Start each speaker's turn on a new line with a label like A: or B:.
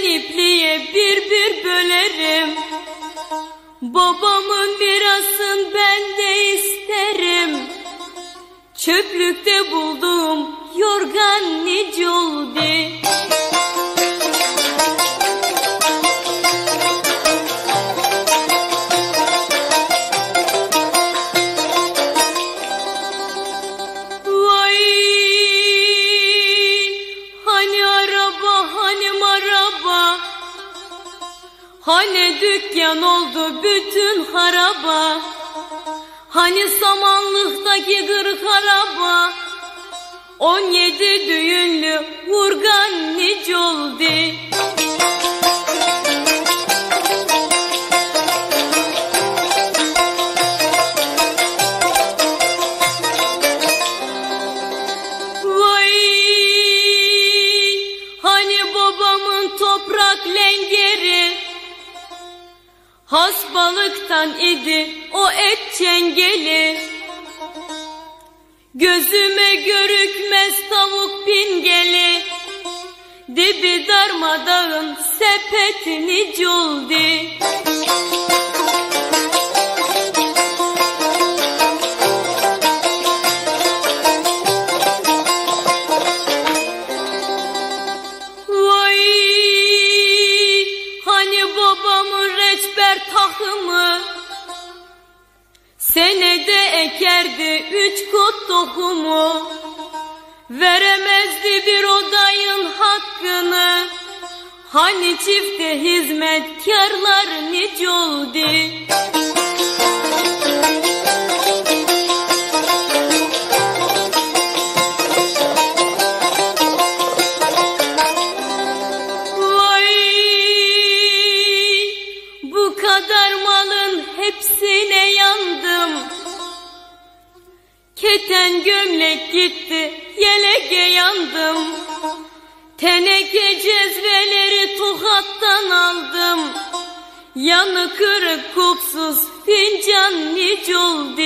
A: Ben ipliğe bir bir bölerim. Babamın mirasın ben de isterim. Çöplükte buldum Hani dükkan oldu bütün haraba. Hani samanlıktaki kırık araba. On yedi düğünlü vurgan nice oldu. Hani toprak lengeri Hasbalıktan idi o et çengeli Gözüme görükmez tavuk pingeli. Dibi darmadağın sepetini coldi reçber takımı Senede ekerdi üç kot tohumu. Veremezdi bir odayın hakkını. Hani çifte hizmetkarlar nice oldu hepsine yandım. Keten gömlek gitti yelege yandım. Teneke cezveleri tokattan aldım. Yanı kırık kupsuz fincan nice oldu